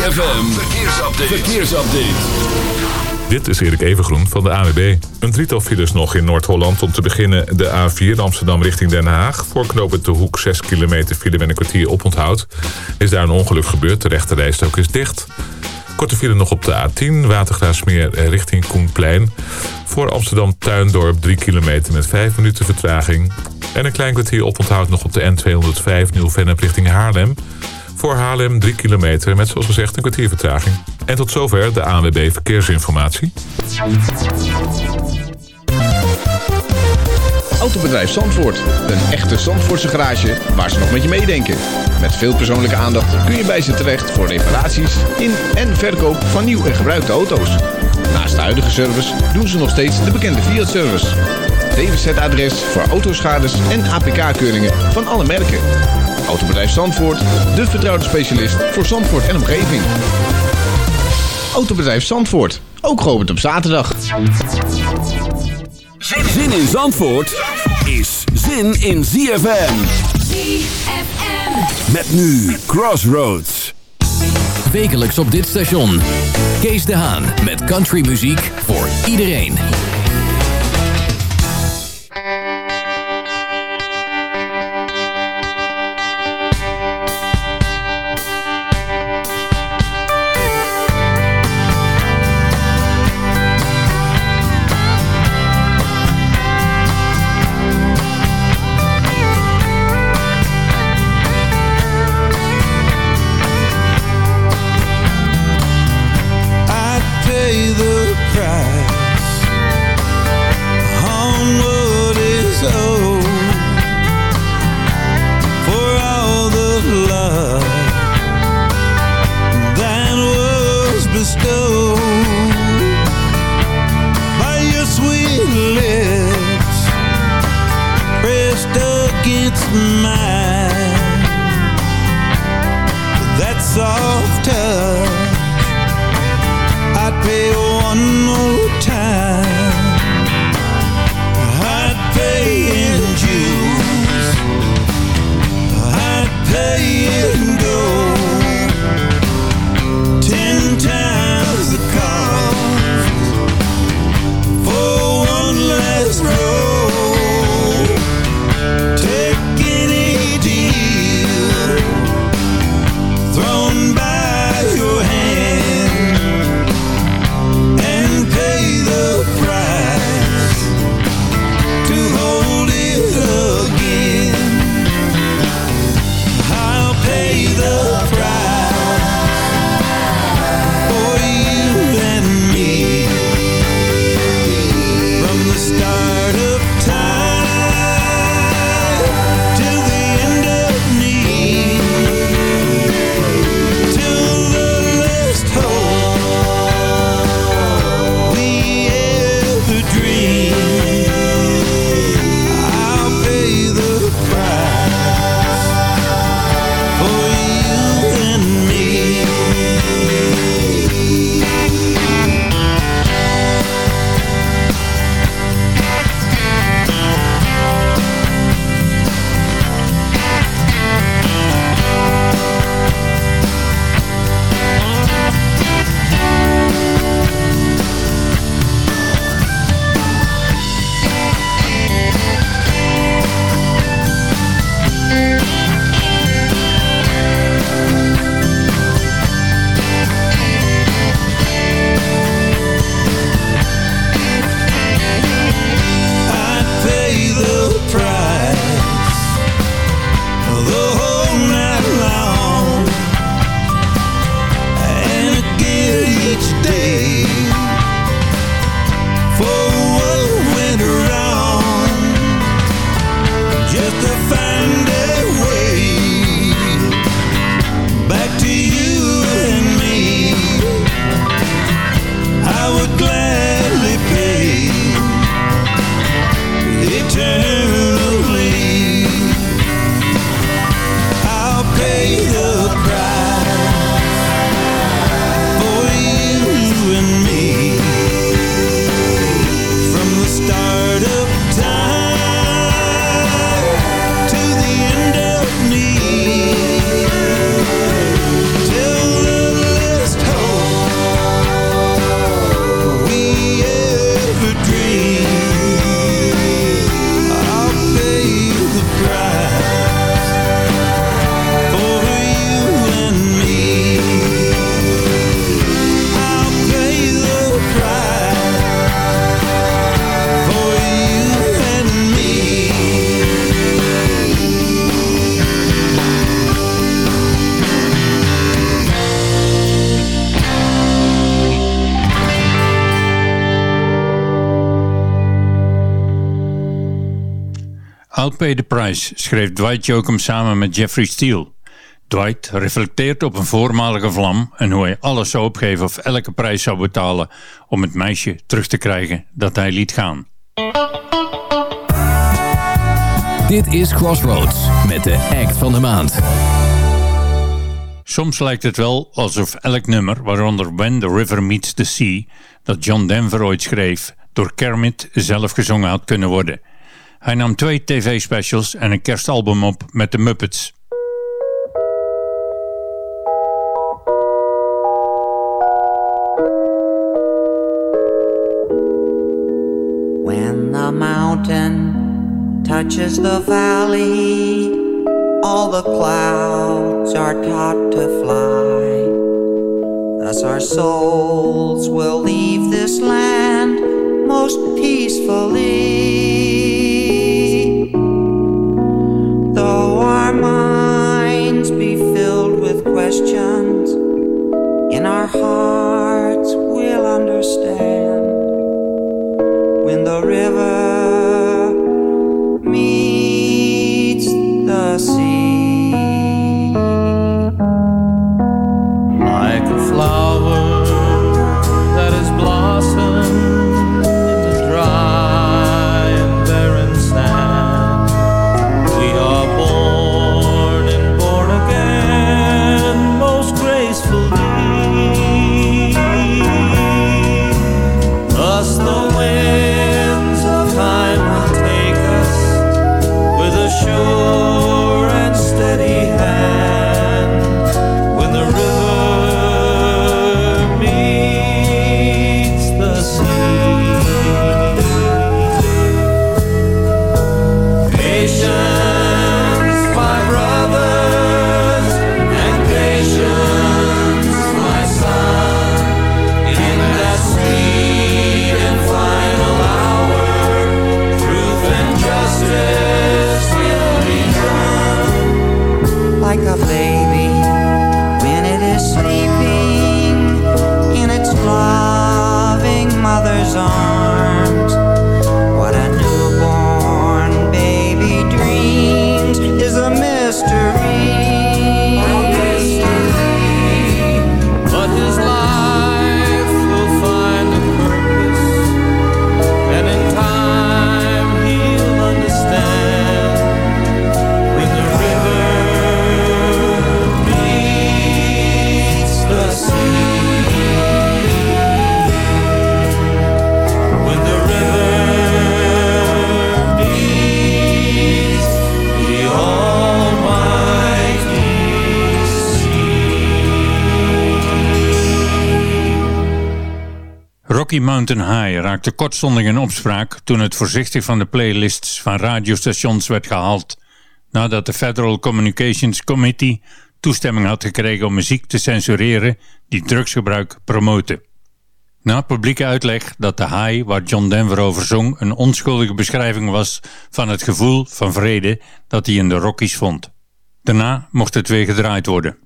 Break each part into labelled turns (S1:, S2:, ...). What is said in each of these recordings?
S1: ZFM, verkeersupdate. verkeersupdate.
S2: Dit is Erik Evengroen van de AWB. Een drietal files nog in Noord-Holland. Om te beginnen de A4 Amsterdam richting Den Haag. Voor knooppunt De Hoek 6 kilometer file met een kwartier oponthoud. Is daar een ongeluk gebeurd. De rechte rijstok is dicht. Korte file nog op de A10 Watergraafsmeer richting Koenplein. Voor Amsterdam Tuindorp 3 kilometer met 5 minuten vertraging. En een klein kwartier oponthoud nog op de N205 Nieuw-Vennep richting Haarlem. Voor Haarlem 3 kilometer met zoals gezegd een kwartier vertraging. En tot zover de ANWB Verkeersinformatie.
S3: Autobedrijf Zandvoort. Een echte Zandvoortse garage waar ze nog met je meedenken. Met veel persoonlijke aandacht kun je bij ze terecht voor reparaties in en verkoop van nieuw en gebruikte auto's. Naast de huidige service doen ze nog steeds de bekende Fiat-service. DWZ-adres voor autoschades en APK-keuringen van alle merken. Autobedrijf Zandvoort, de vertrouwde specialist voor Zandvoort en omgeving. Autobedrijf Zandvoort, ook geopend op zaterdag.
S1: Zin in Zandvoort is zin in ZFM.
S4: ZFM.
S1: Met nu Crossroads.
S5: Wekelijks op dit station. Kees de Haan met countrymuziek voor iedereen.
S4: I'll Pay the Price schreef Dwight Jokum samen met Jeffrey Steele. Dwight reflecteert op een voormalige vlam en hoe hij alles zou opgeven of elke prijs zou betalen om het meisje terug te krijgen dat hij liet gaan.
S5: Dit is Crossroads met de act van de maand.
S4: Soms lijkt het wel alsof elk nummer, waaronder When the River Meets the Sea, dat John Denver ooit schreef, door Kermit zelf gezongen had kunnen worden. Hij nam twee tv-specials en een kerstalbum op met de Muppets.
S6: When the mountain touches the valley, all the clouds are taught to fly. Thus our souls will leave this land most peacefully. Though our minds be filled with questions, in our hearts we'll understand. When the river
S4: Rocky Mountain High raakte kortstondig in opspraak toen het voorzichtig van de playlists van radiostations werd gehaald, nadat de Federal Communications Committee toestemming had gekregen om muziek te censureren die drugsgebruik promoten. Na publieke uitleg dat de high waar John Denver over zong een onschuldige beschrijving was van het gevoel van vrede dat hij in de Rockies vond. Daarna mocht het weer gedraaid worden.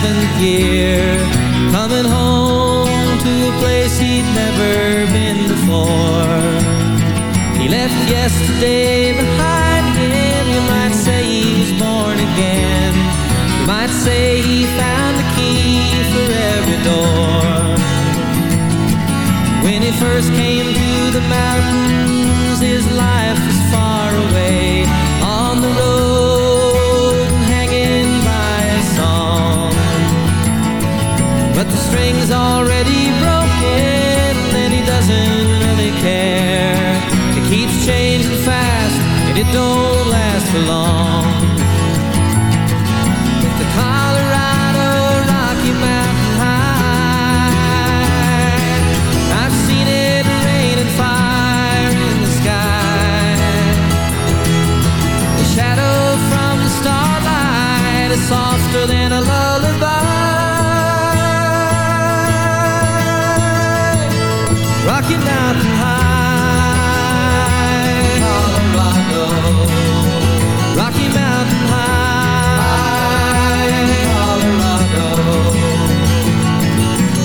S7: 27th year, coming home to a place he'd never been before. He left yesterday behind him, you might say he was born again. You might say he found the key for every door. When he first came to the mountains,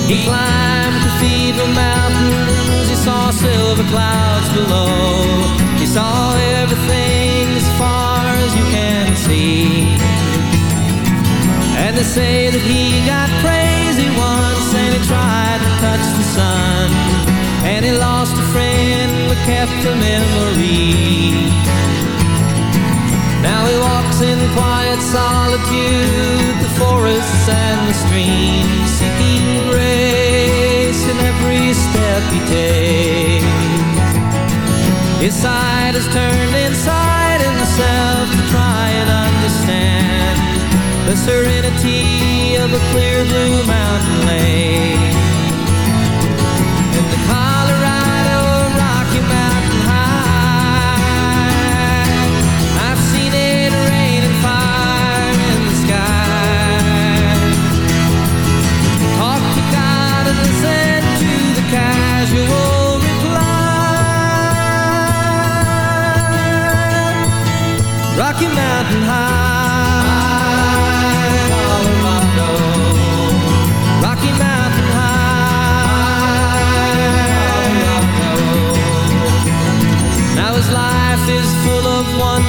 S7: He climbed Cathedral Mountains, he saw silver clouds below. He saw everything as far as you can see. And they say that he got crazy once and he tried to touch the sun. And he lost a friend but kept the memory. Now he walks in quiet solitude, the forests and the streams, side is turned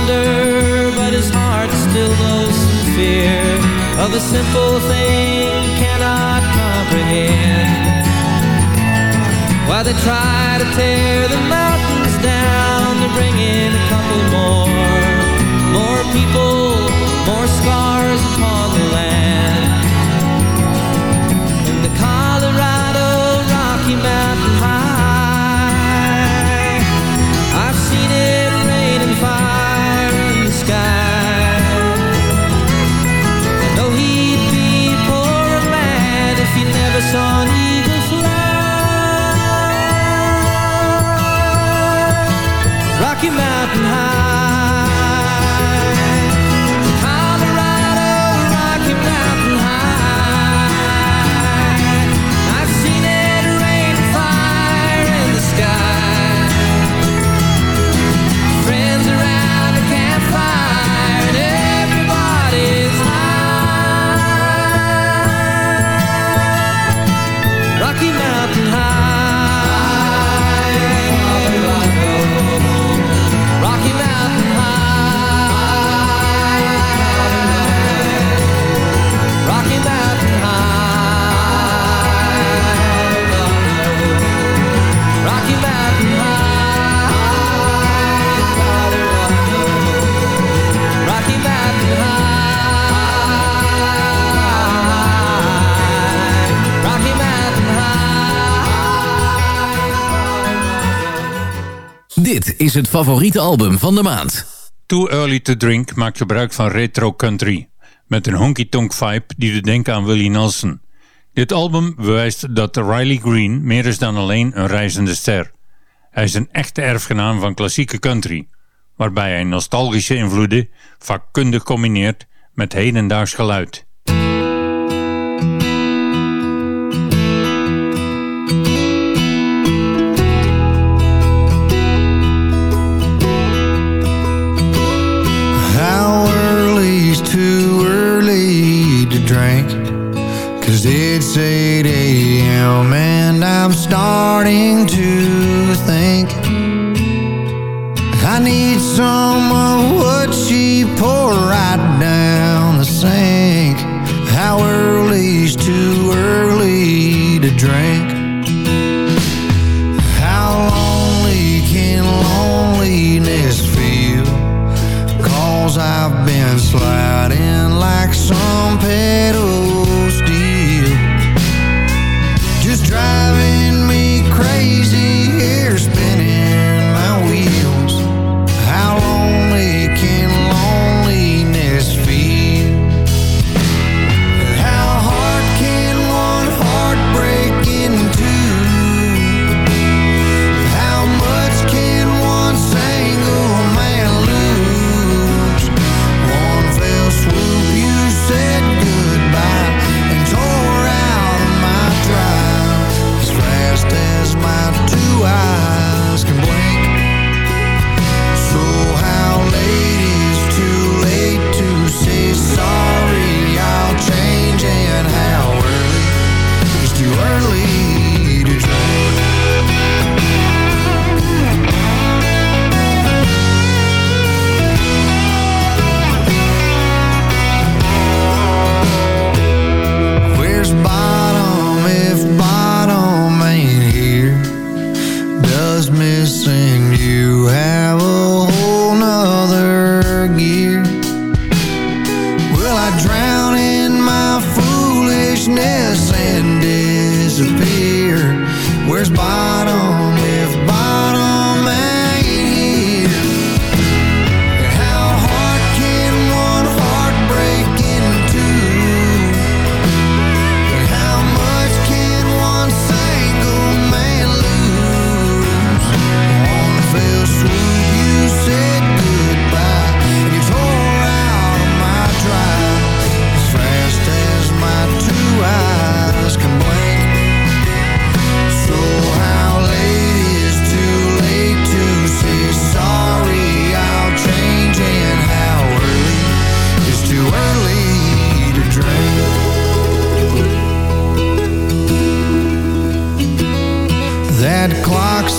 S7: of wonder, but his heart still knows some fear of a simple thing cannot comprehend. While they try to tear the mountains
S5: het favoriete album van de maand.
S4: Too Early to Drink maakt gebruik van retro country. Met een honky-tonk vibe die doet denken aan Willie Nelson. Dit album bewijst dat Riley Green meer is dan alleen een reizende ster. Hij is een echte erfgenaam van klassieke country. Waarbij hij nostalgische invloeden vakkundig combineert met hedendaags geluid.
S8: It's 8 a.m. and I'm starting to think I need some of what she poured right down the sink. How early's too early to drink? How lonely can loneliness feel? Cause I've been sliding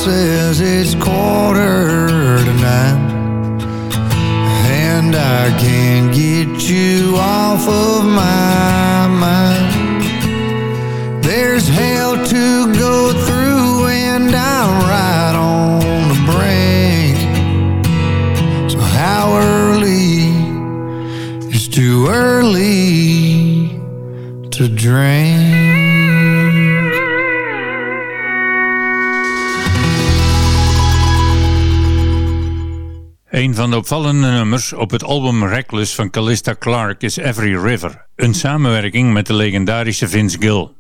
S8: says it's
S9: cold. opvallende nummers op het album Reckless van Callista Clark is Every River, een samenwerking met de legendarische Vince Gill.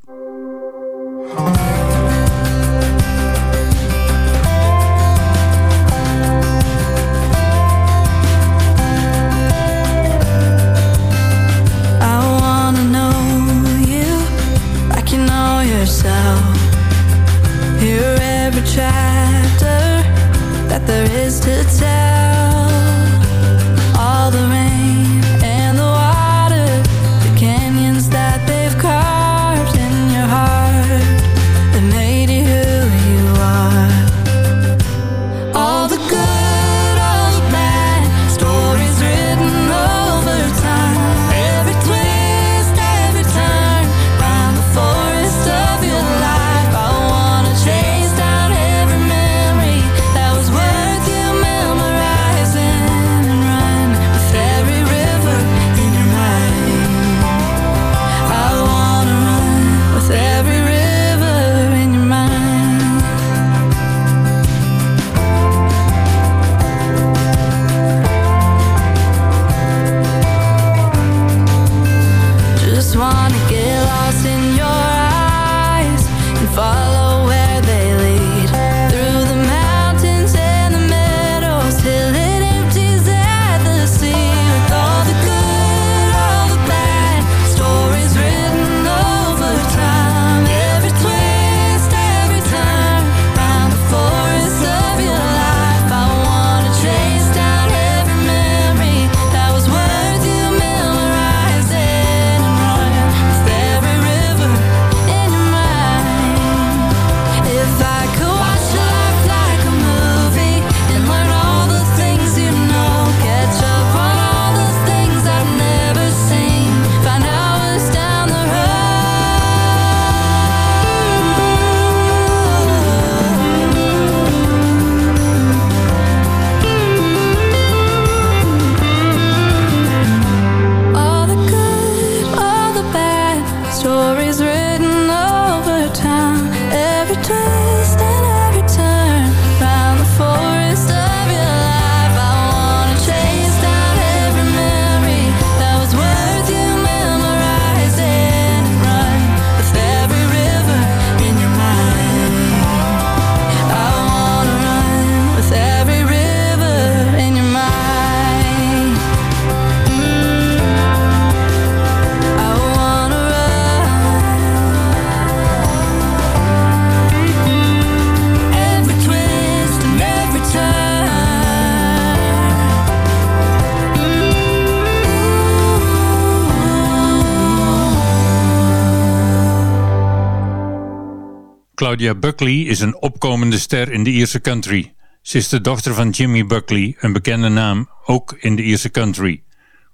S9: Claudia Buckley is een opkomende ster in de Ierse country. Ze is de dochter van Jimmy Buckley, een bekende naam, ook in de Ierse country.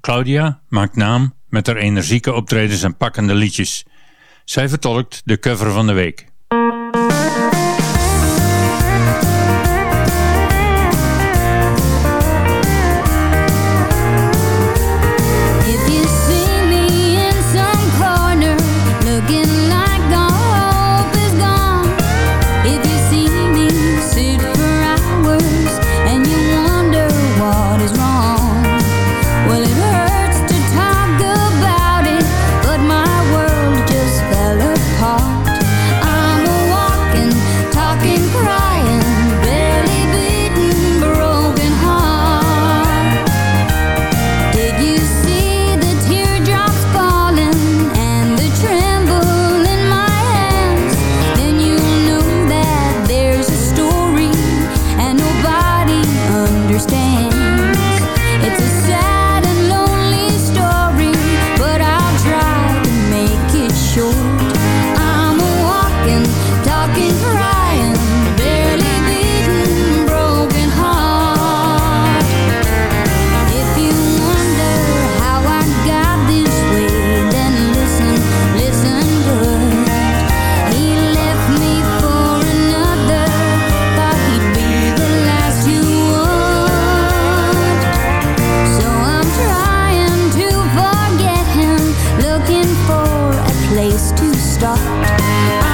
S9: Claudia maakt naam met haar energieke optredens en pakkende liedjes. Zij vertolkt de cover van de week.
S10: to stop.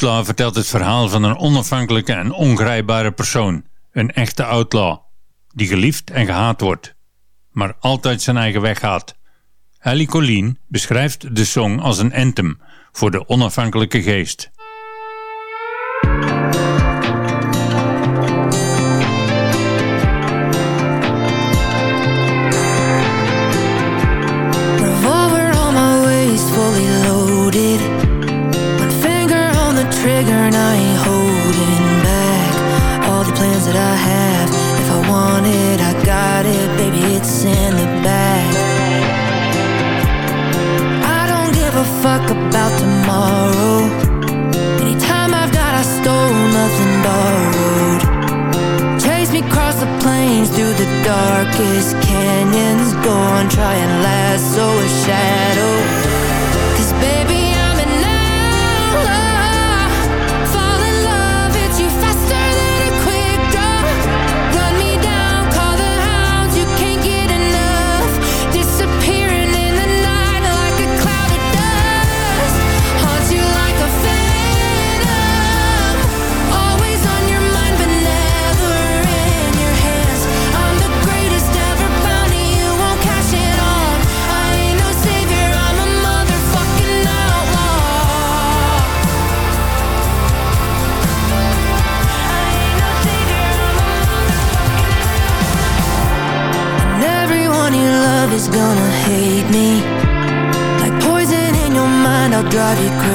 S4: Outlaw vertelt het verhaal van een onafhankelijke en ongrijpbare persoon. Een echte outlaw. Die geliefd en gehaat wordt. Maar altijd zijn eigen weg gaat. Ellie Colleen beschrijft de song als een anthem voor de onafhankelijke geest.
S9: Fuck about tomorrow. Anytime I've got I stole nothing borrowed. Chase me across the plains through the darkest canyons. Go on try and lasso a shadow vie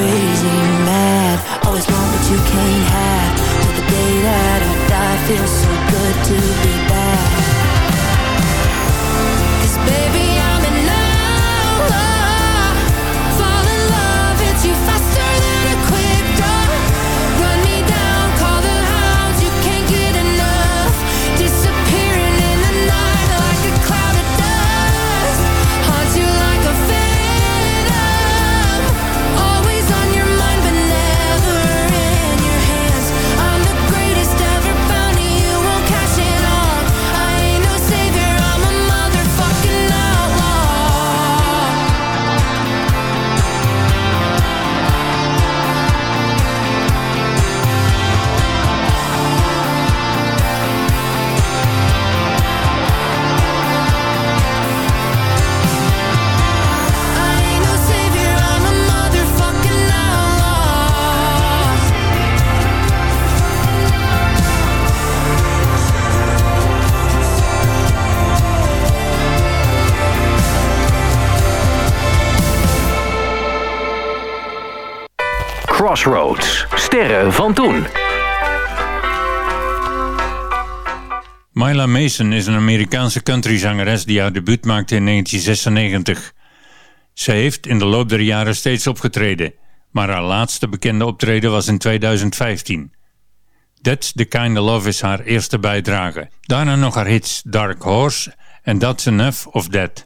S5: Crossroads. Sterren van toen.
S4: Myla Mason is een Amerikaanse countryzangeres die haar debuut maakte in 1996. Ze heeft in de loop der jaren steeds opgetreden, maar haar laatste bekende optreden was in 2015. That's the Kind of Love is haar eerste bijdrage. Daarna nog haar hits Dark Horse en That's Enough of That.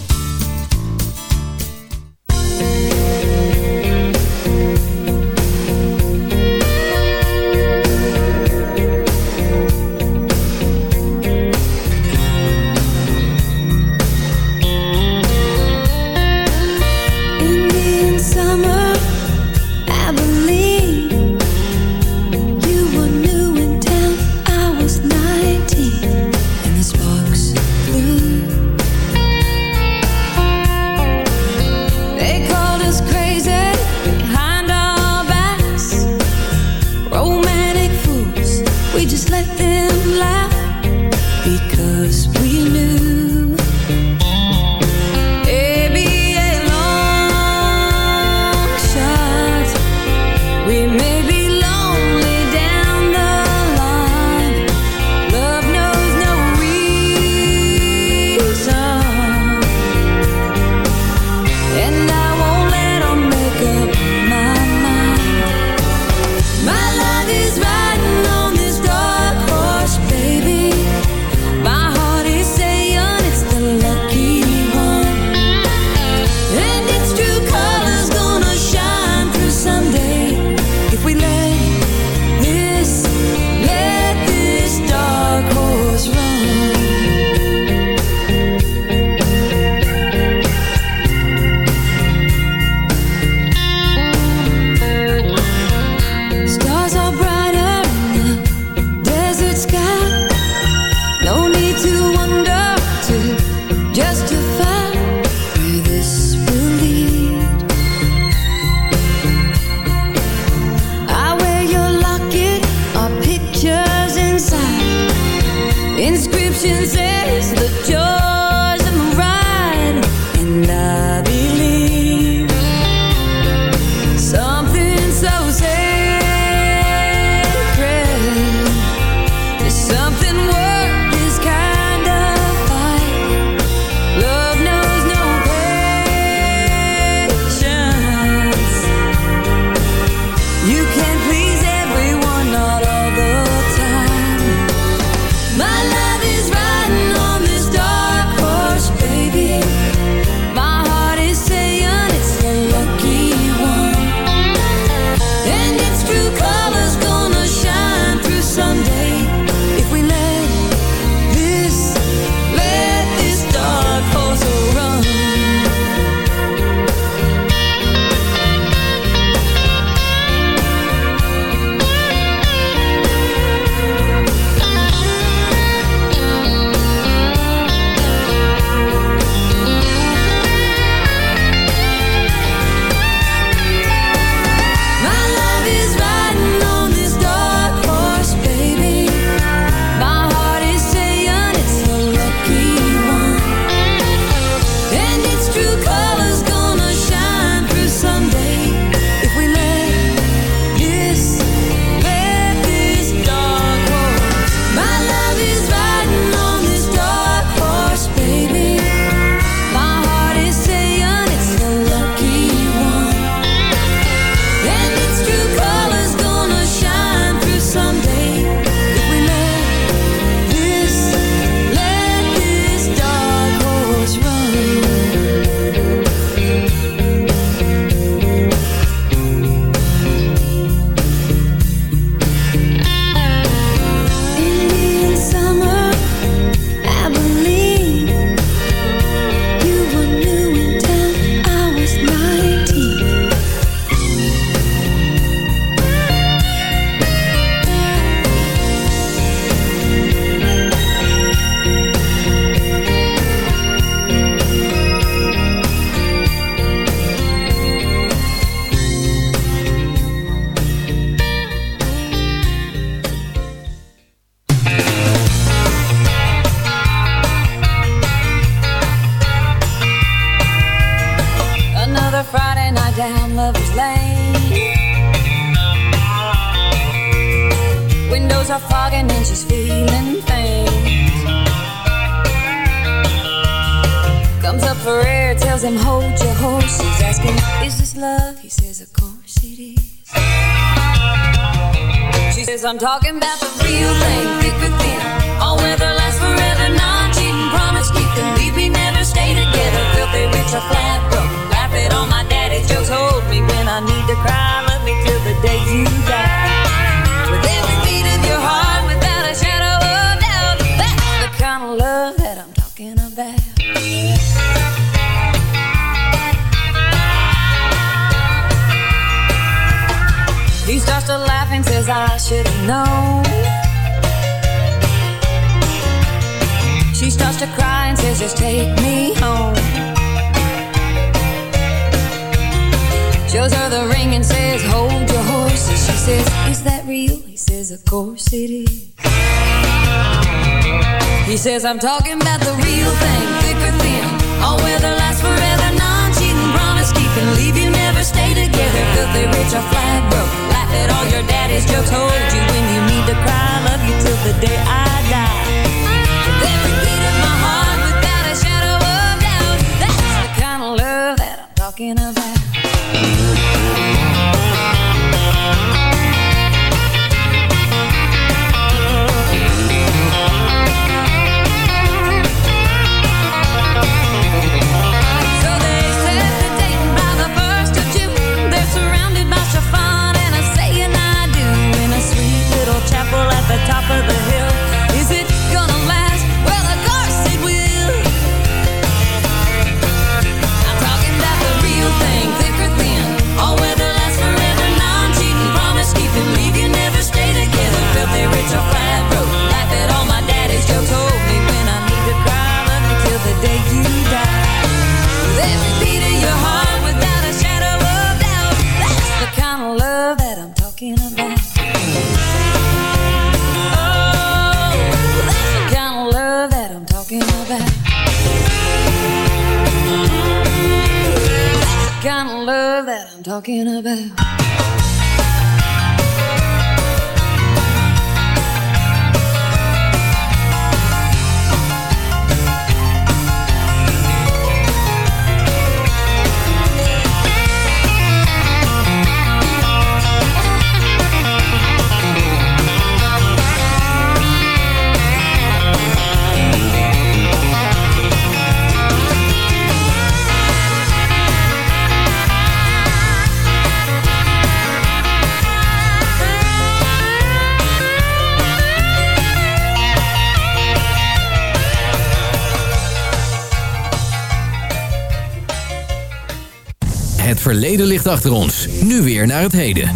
S5: Het verleden ligt achter ons. Nu weer naar het heden.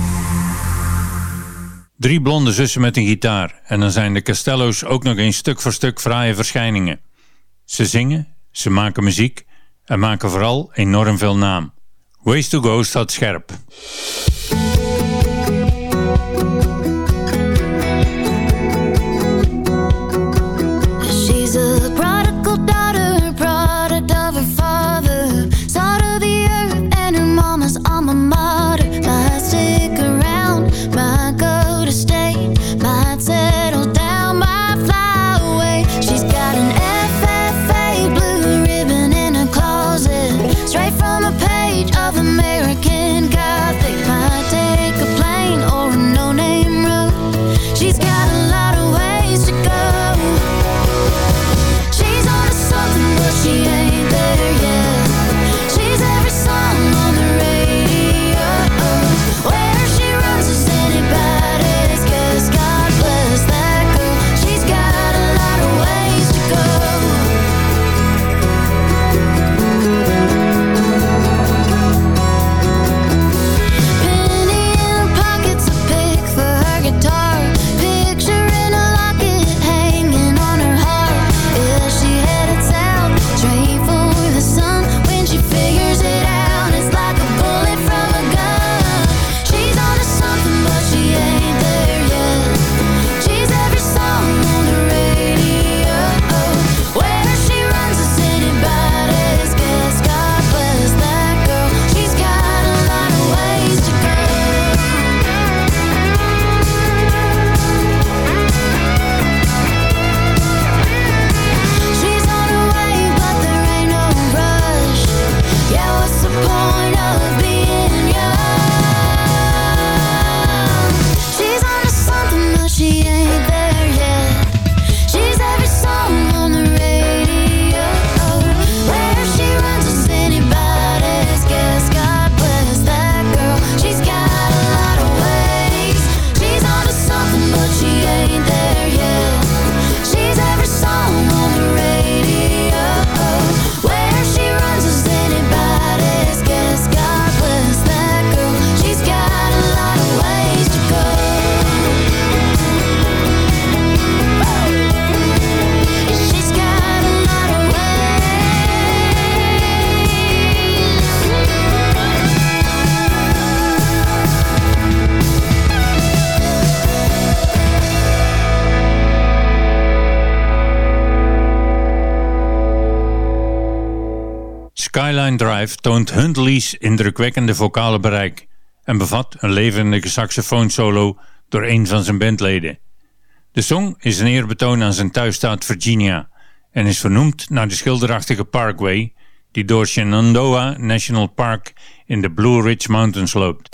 S4: Drie blonde zussen met een gitaar. En dan zijn de Castello's ook nog eens stuk voor stuk fraaie verschijningen. Ze zingen, ze maken muziek en maken vooral enorm veel naam. Ways to Go staat scherp. Huntley's indrukwekkende vocale bereik en bevat een levendige saxofoonsolo door een van zijn bandleden. De song is een eerbetoon aan zijn thuisstaat Virginia en is vernoemd naar de schilderachtige Parkway die door Shenandoah National Park in de Blue Ridge Mountains loopt.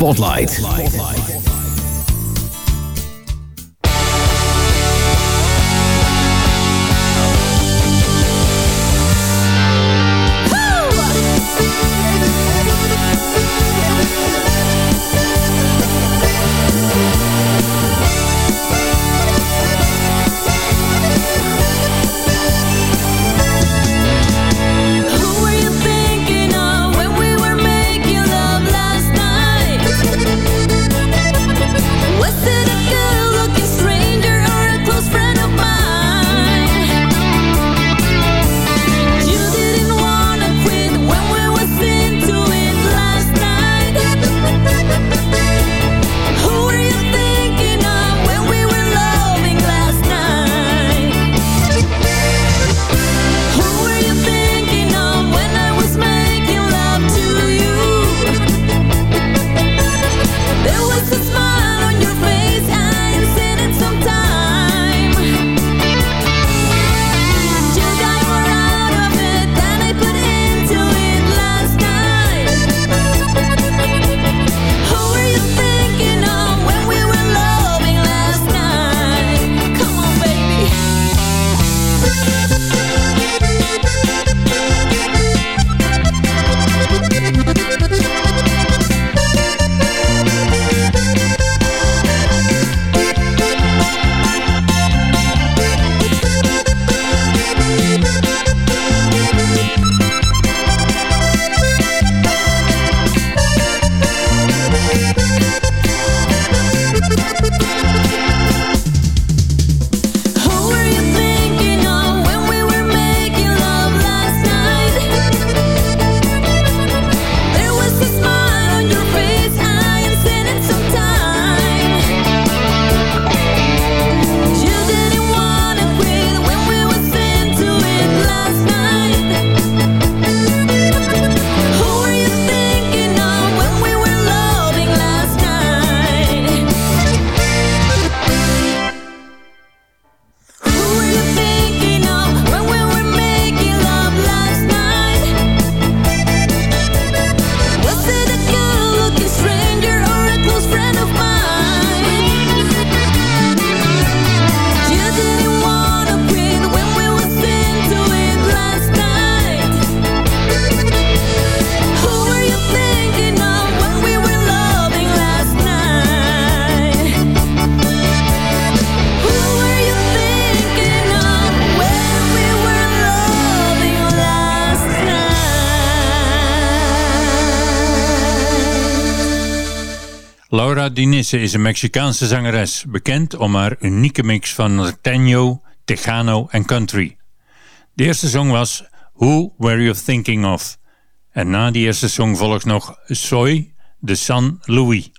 S11: Spotlight. Laura Dinisse is een Mexicaanse zangeres, bekend om haar unieke mix van norteño, tejano en country. De eerste song was Who Were You Thinking Of? En na die eerste song volgt nog Soy de San Louis.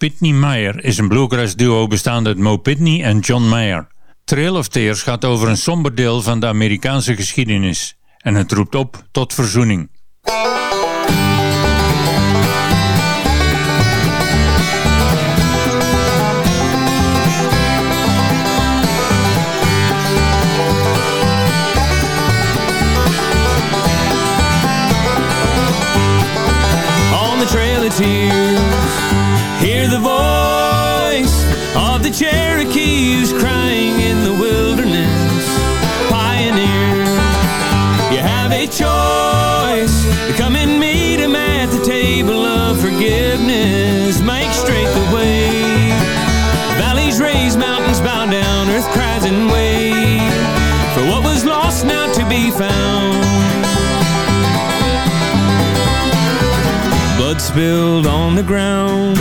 S11: Pitney Meyer is een bluegrass duo bestaande uit Mo Pitney en John Mayer. Trail of Tears gaat over een somber deel van de Amerikaanse geschiedenis en het roept op tot verzoening.
S7: tears of the Cherokees crying in the wilderness. Pioneer, you have a choice. Come and meet him at the table of forgiveness. Make straight the way. Valleys raise, mountains bow down, earth cries and waves For what was lost now to be found. Blood spilled on the ground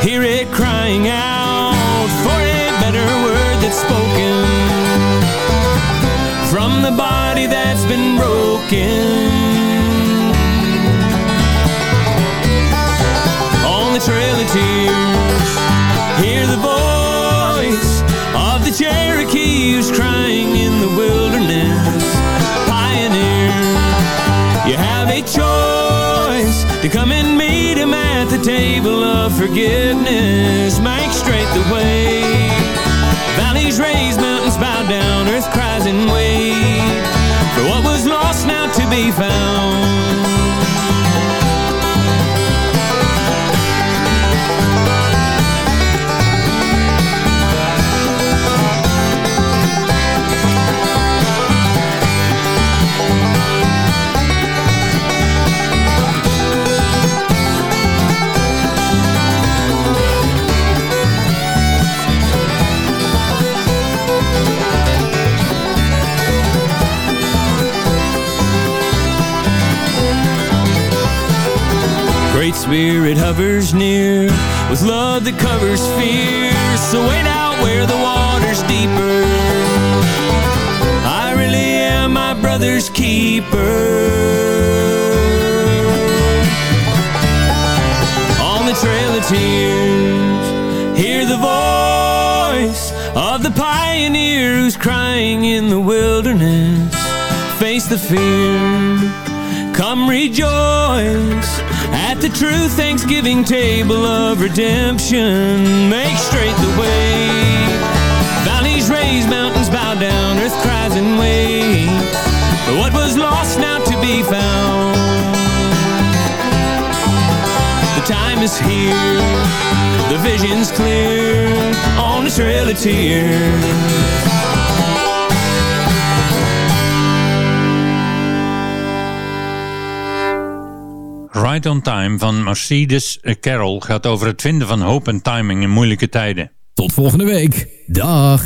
S7: Hear it crying out for a better word that's spoken From the body that's been broken. On the trail of tears Hear the voice of the Cherokee who's Crying in the wilderness. Pioneer, you have a choice to come and meet him at the table of forgiveness. Make straight the way. Valleys raise, mountains bow down, earth cries and wait for what was lost now to be found. Great Spirit hovers near with love that covers fear. So wait out where the water's deeper. I really am my brother's keeper. On the trail of tears, hear the voice of the pioneer who's crying in the wilderness. Face the fear. Come rejoice the true Thanksgiving table of redemption. Make straight the way. Valleys raise, mountains bow down, earth cries and wait. What was lost now to be found. The time is here, the vision's clear on the trail of tears.
S4: Right on Time van Mercedes Carroll gaat over het vinden van hoop en timing in moeilijke tijden.
S5: Tot volgende week. Dag.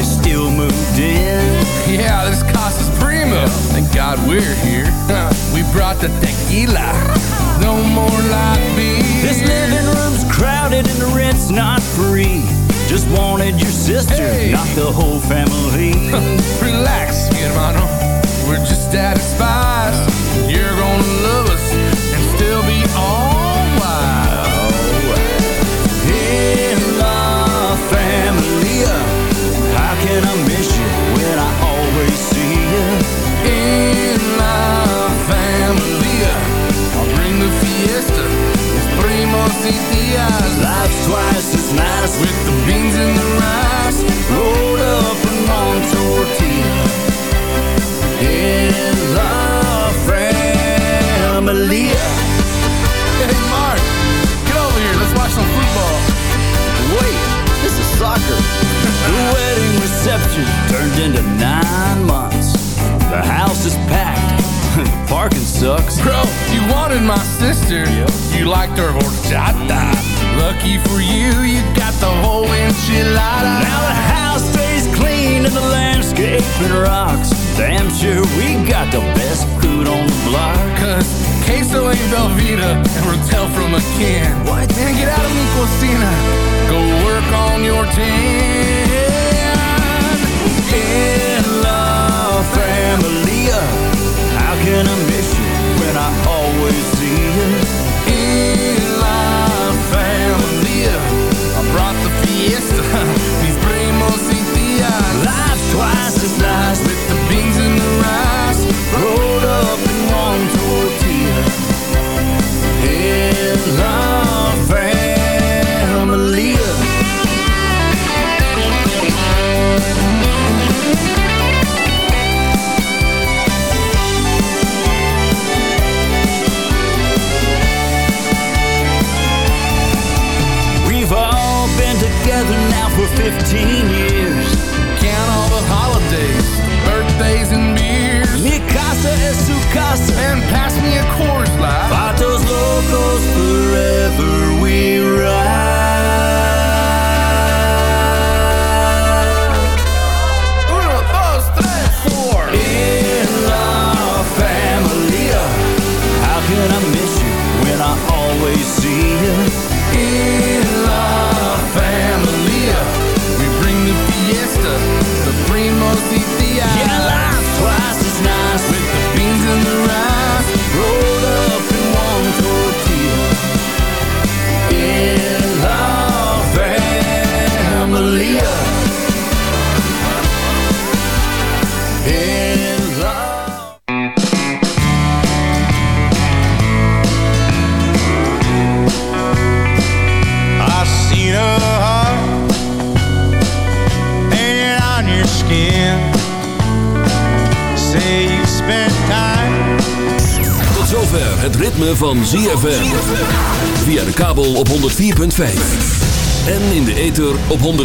S12: They still moved in.
S13: Yeah, this Casas Primo. Thank God we're here. we brought the tequila. No more light beer.
S12: This living room's crowded and the rent's not free. Just wanted your sister,
S13: Hey.
S12: not the whole family.
S13: Relax, hermano. We're just status spies. You're gonna love us y tias.
S12: Life's twice as nice
S13: with the beans and the rice
S12: rolled up in one tortilla. In la familia.
S13: Hey, Mark, get over here. Let's watch some football.
S12: Wait, this is soccer. the wedding reception turned into nine months. The house is packed. Parking sucks.
S13: Bro, you wanted my sister. Yep. You liked her horchata. Lucky for you, you got the whole enchilada.
S12: Now the house stays clean and the landscaping rocks. Damn sure we got the best food on the block.
S13: Cause queso ain't Velveeta and Rotel from a can. What? Man, get out of mi cocina. Go work on your tan.
S12: In la familia, can I miss you when I always see you?
S13: Familia, I brought the fiesta.